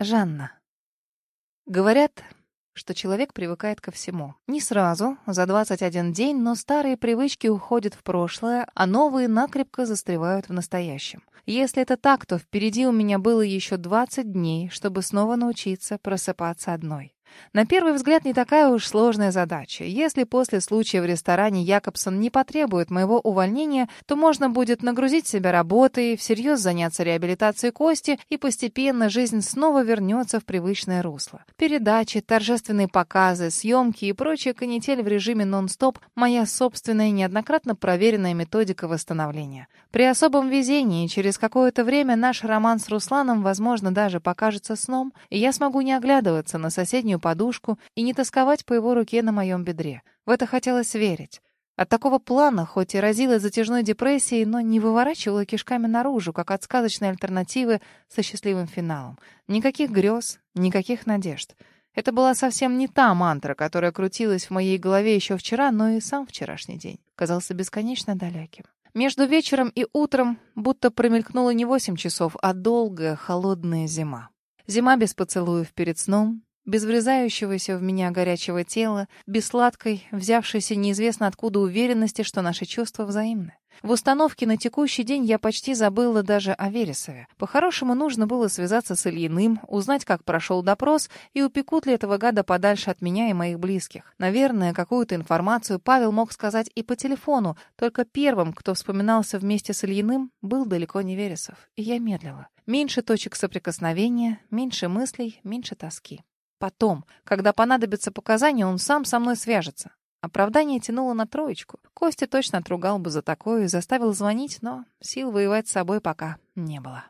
Жанна. Говорят, что человек привыкает ко всему. Не сразу, за 21 день, но старые привычки уходят в прошлое, а новые накрепко застревают в настоящем. Если это так, то впереди у меня было еще 20 дней, чтобы снова научиться просыпаться одной. На первый взгляд, не такая уж сложная задача. Если после случая в ресторане Якобсон не потребует моего увольнения, то можно будет нагрузить себя работой, всерьез заняться реабилитацией кости, и постепенно жизнь снова вернется в привычное русло. Передачи, торжественные показы, съемки и прочая канитель в режиме нон-стоп — моя собственная неоднократно проверенная методика восстановления. При особом везении через какое-то время наш роман с Русланом, возможно, даже покажется сном, и я смогу не оглядываться на соседнюю соседнюю подушку и не тосковать по его руке на моем бедре. В это хотелось верить. От такого плана, хоть и разила затяжной депрессией, но не выворачивала кишками наружу, как от сказочной альтернативы со счастливым финалом. Никаких грез, никаких надежд. Это была совсем не та мантра, которая крутилась в моей голове еще вчера, но и сам вчерашний день казался бесконечно далеким. Между вечером и утром будто промелькнуло не восемь часов, а долгая холодная зима. Зима без поцелуев перед сном, без врезающегося в меня горячего тела, без сладкой, взявшейся неизвестно откуда уверенности, что наши чувства взаимны. В установке на текущий день я почти забыла даже о Вересове. По-хорошему, нужно было связаться с Ильиным, узнать, как прошел допрос, и упекут ли этого гада подальше от меня и моих близких. Наверное, какую-то информацию Павел мог сказать и по телефону, только первым, кто вспоминался вместе с Ильиным, был далеко не Вересов. И я медлила. Меньше точек соприкосновения, меньше мыслей, меньше тоски. Потом, когда понадобятся показания, он сам со мной свяжется. Оправдание тянуло на троечку. Костя точно отругал бы за такое и заставил звонить, но сил воевать с собой пока не было.